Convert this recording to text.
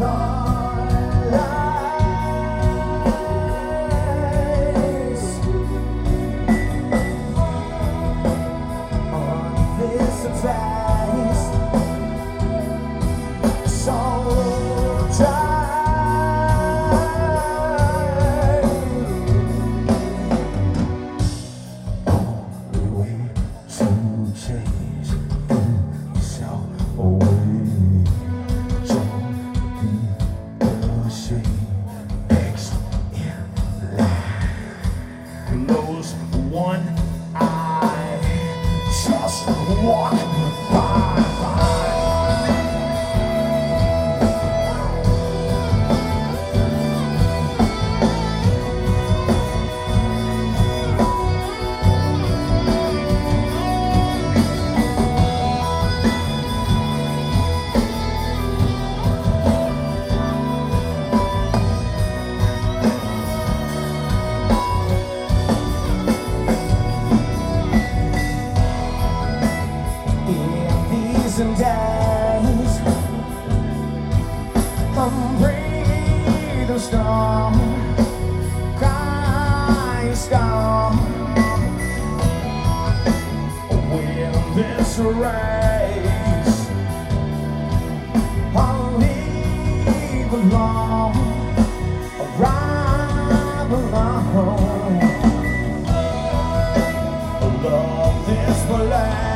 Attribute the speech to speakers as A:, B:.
A: thought. close one eye. Just walk. And days break the storm, crying storm. When this race, I'll leave alone, arrive alone. Love this place.